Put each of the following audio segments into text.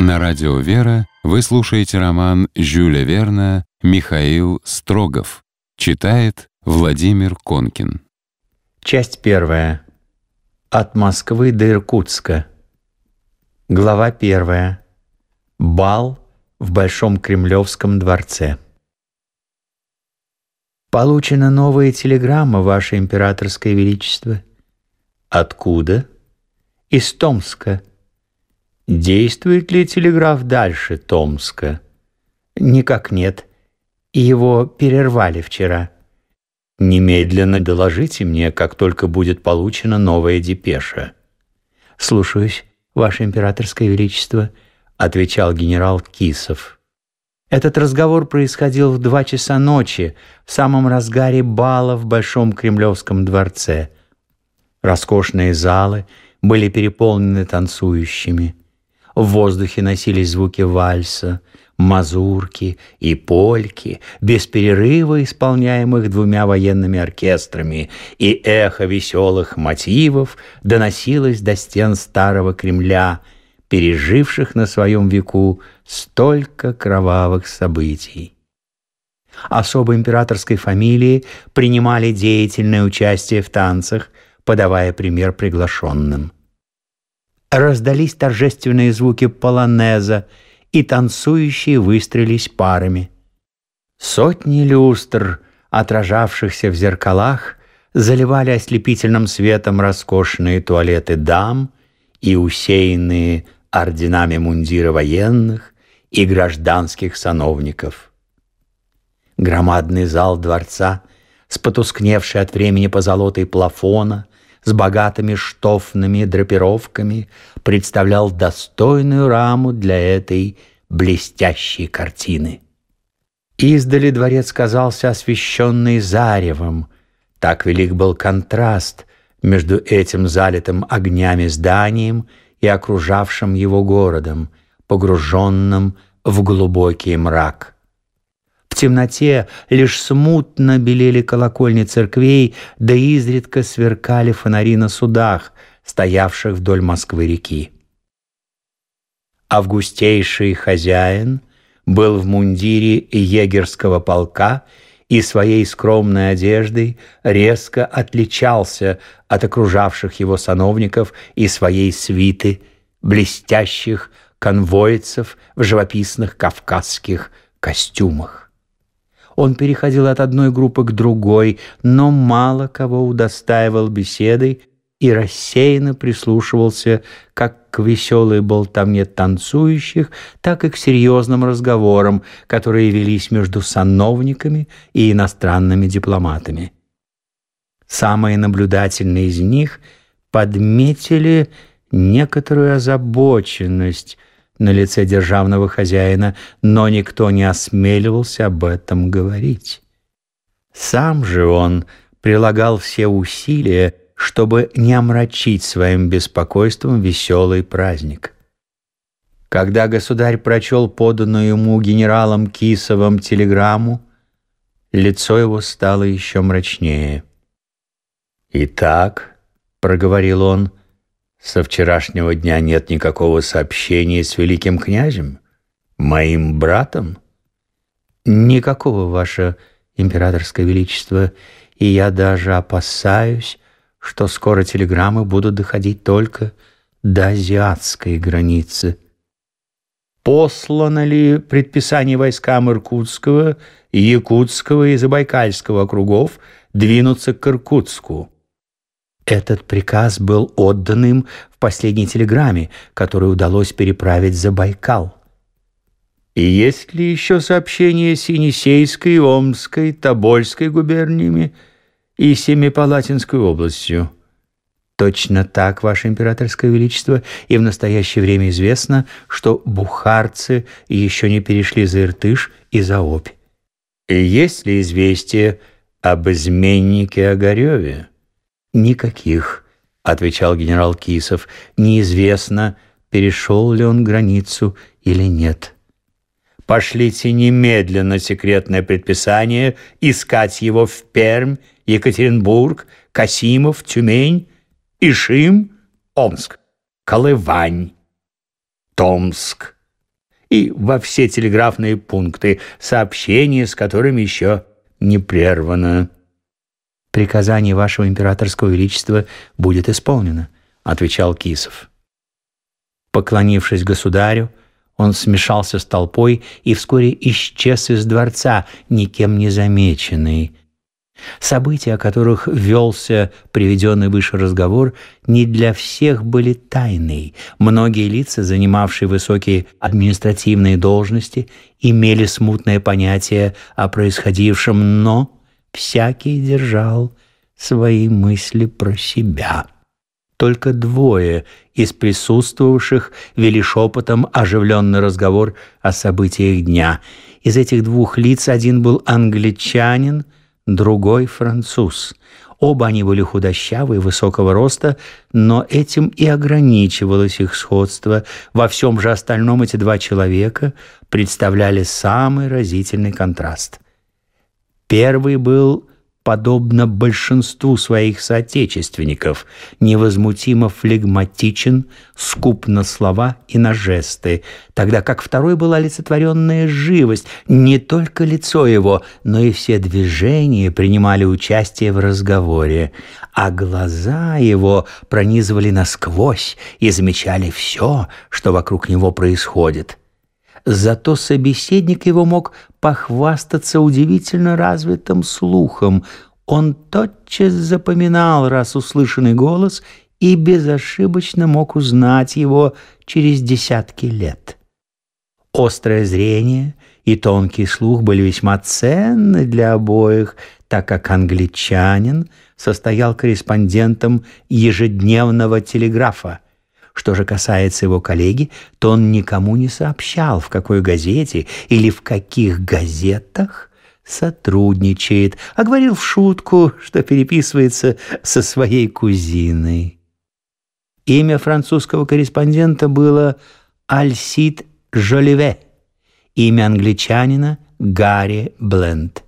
На радио «Вера» вы слушаете роман Жюля Верна «Михаил Строгов». Читает Владимир Конкин. Часть первая. От Москвы до Иркутска. Глава первая. Бал в Большом Кремлевском дворце. Получена новая телеграмма, Ваше Императорское Величество. Откуда? Из Томска. Действует ли телеграф дальше Томска? Никак нет. Его перервали вчера. Немедленно доложите мне, как только будет получена новая депеша. Слушаюсь, Ваше Императорское Величество, отвечал генерал Кисов. Этот разговор происходил в два часа ночи, в самом разгаре бала в Большом Кремлевском дворце. Роскошные залы были переполнены танцующими. В воздухе носились звуки вальса, мазурки и польки, без перерыва исполняемых двумя военными оркестрами, и эхо веселых мотивов доносилось до стен старого Кремля, переживших на своем веку столько кровавых событий. Особо императорской фамилии принимали деятельное участие в танцах, подавая пример приглашенным – раздались торжественные звуки полонеза, и танцующие выстрелились парами. Сотни люстр, отражавшихся в зеркалах, заливали ослепительным светом роскошные туалеты дам и усеянные орденами мундира военных и гражданских сановников. Громадный зал дворца, с потускневшей от времени позолотой плафона, с богатыми штофными драпировками представлял достойную раму для этой блестящей картины. Издали дворец казался освещенный заревом. Так велик был контраст между этим залитым огнями зданием и окружавшим его городом, погруженным в глубокий мрак темноте лишь смутно белели колокольни церквей, да изредка сверкали фонари на судах, стоявших вдоль Москвы-реки. Августейший хозяин был в мундире егерского полка и своей скромной одеждой резко отличался от окружавших его сановников и своей свиты, блестящих конвоицев в живописных кавказских костюмах. Он переходил от одной группы к другой, но мало кого удостаивал беседой и рассеянно прислушивался как к веселой болтовне танцующих, так и к серьезным разговорам, которые велись между сановниками и иностранными дипломатами. Самые наблюдательные из них подметили некоторую озабоченность на лице державного хозяина, но никто не осмеливался об этом говорить. Сам же он прилагал все усилия, чтобы не омрачить своим беспокойством веселый праздник. Когда государь прочел поданную ему генералом Кисовым телеграмму, лицо его стало еще мрачнее. «Итак», — проговорил он, со вчерашнего дня нет никакого сообщения с великим князем, моим братом? Никакого, ваше императорское величество, и я даже опасаюсь, что скоро телеграммы будут доходить только до азиатской границы. Послано ли предписание войскам Иркутского, Якутского и Забайкальского округов двинуться к Иркутску? Этот приказ был отдан им в последней телеграмме, которую удалось переправить за Байкал. И есть ли еще сообщения с Енисейской, Омской, Тобольской губерниями и Семипалатинской областью? Точно так, Ваше Императорское Величество, и в настоящее время известно, что бухарцы еще не перешли за Иртыш и за Обь. И есть ли известие об изменнике Огареве? «Никаких», — отвечал генерал Кисов. «Неизвестно, перешел ли он границу или нет». «Пошлите немедленно секретное предписание искать его в Пермь, Екатеринбург, Касимов, Тюмень, Ишим, Омск, Колывань, Томск, и во все телеграфные пункты, сообщение с которыми еще не прервано. «Приказание вашего императорского величества будет исполнено», — отвечал Кисов. Поклонившись государю, он смешался с толпой и вскоре исчез из дворца, никем не замеченный. События, о которых велся приведенный выше разговор, не для всех были тайной. Многие лица, занимавшие высокие административные должности, имели смутное понятие о происходившем, но всякий держал свои мысли про себя. Только двое из присутствовавших вели шепотом оживленный разговор о событиях дня. Из этих двух лиц один был англичанин, другой — француз. Оба они были худощавые, высокого роста, но этим и ограничивалось их сходство. Во всем же остальном эти два человека представляли самый разительный контраст. Первый был подобно большинству своих соотечественников, невозмутимо флегматичен, скуп на слова и на жесты, тогда как второй была олицетворенная живость. Не только лицо его, но и все движения принимали участие в разговоре, а глаза его пронизывали насквозь и замечали все, что вокруг него происходит. Зато собеседник его мог похвастаться удивительно развитым слухом. Он тотчас запоминал раз услышанный голос и безошибочно мог узнать его через десятки лет. Острое зрение и тонкий слух были весьма ценны для обоих, так как англичанин состоял корреспондентом ежедневного телеграфа – что же касается его коллеги, то он никому не сообщал, в какой газете или в каких газетах сотрудничает, а говорил в шутку, что переписывается со своей кузиной. Имя французского корреспондента было Альсид Жолеве, имя англичанина Гарри Бленд.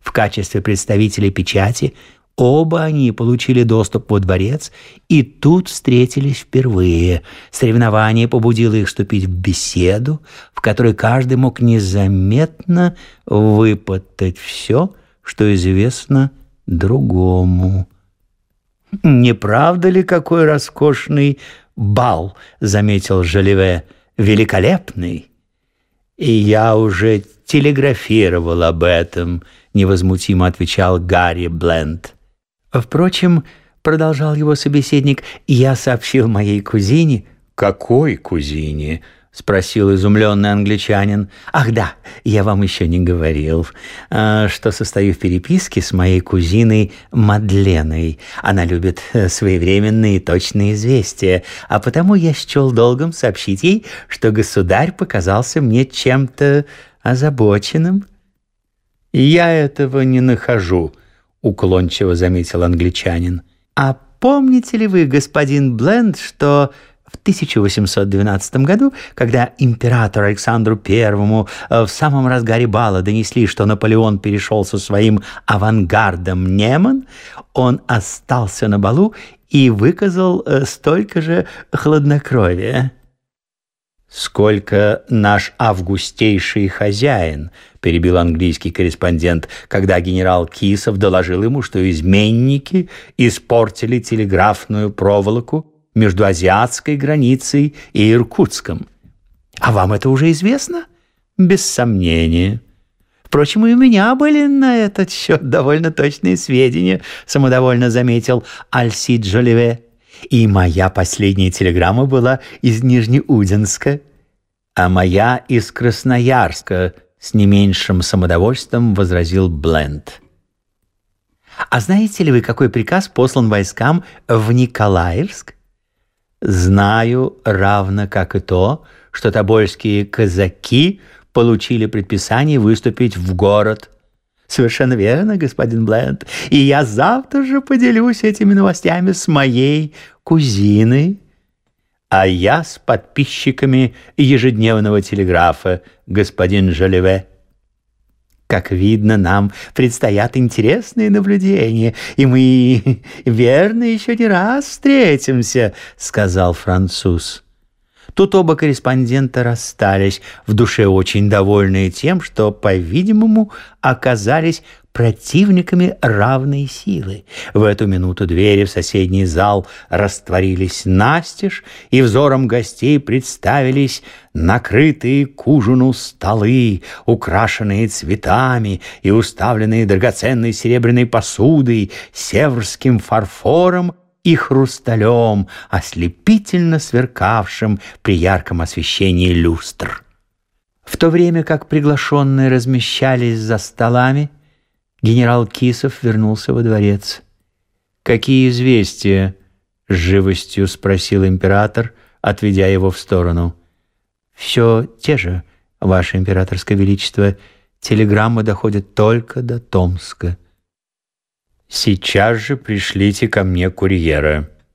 В качестве представителя печати – Оба они получили доступ во дворец и тут встретились впервые. Соревнование побудило их вступить в беседу, в которой каждый мог незаметно выпытать все, что известно другому. «Не правда ли какой роскошный бал?» — заметил Жалеве. «Великолепный!» «И я уже телеграфировал об этом», — невозмутимо отвечал Гарри Бленд. Впрочем, продолжал его собеседник, я сообщил моей кузине. Какой кузине? спросил изумленный англичанин. Ах да, я вам еще не говорил, а, что состою в переписке с моей кузиной Мадленой. Она любит э, своевременные и точные известия, а потому я счел долгом сообщить ей, что государь показался мне чем-то озабоченным. Я этого не нахожу, — уклончиво заметил англичанин. «А помните ли вы, господин Бленд, что в 1812 году, когда императору Александру Первому э, в самом разгаре бала донесли, что Наполеон перешел со своим авангардом Неман, он остался на балу и выказал э, столько же хладнокровия. «Сколько наш августейший хозяин», — перебил английский корреспондент, когда генерал Кисов доложил ему, что изменники испортили телеграфную проволоку между азиатской границей и Иркутском. «А вам это уже известно?» «Без сомнения». Впрочем, и у меня были на этот счет довольно точные сведения, самодовольно заметил Альсид Джоливе. И моя последняя телеграмма была из Нижнеудинска, а моя из Красноярска, с не меньшим самодовольством возразил Бленд. А знаете ли вы, какой приказ послан войскам в Николаевск? Знаю, равно как и то, что тобольские казаки получили предписание выступить в город – Совершенно верно, господин Бленд. И я завтра же поделюсь этими новостями с моей кузиной. А я с подписчиками ежедневного телеграфа, господин Жалеве. Как видно, нам предстоят интересные наблюдения, и мы, верно, еще не раз встретимся, сказал француз. Тут оба корреспондента расстались, в душе очень довольные тем, что, по-видимому, оказались противниками равной силы. В эту минуту двери в соседний зал растворились настежь, и взором гостей представились накрытые к ужину столы, украшенные цветами и уставленные драгоценной серебряной посудой, северским фарфором и хрусталем, ослепительно сверкавшим при ярком освещении люстр. В то время как приглашенные размещались за столами, генерал Кисов вернулся во дворец. «Какие известия?» — с живостью спросил император, отведя его в сторону. «Все те же, Ваше Императорское Величество. Телеграммы доходят только до Томска». «Сейчас же пришлите ко мне курьера»,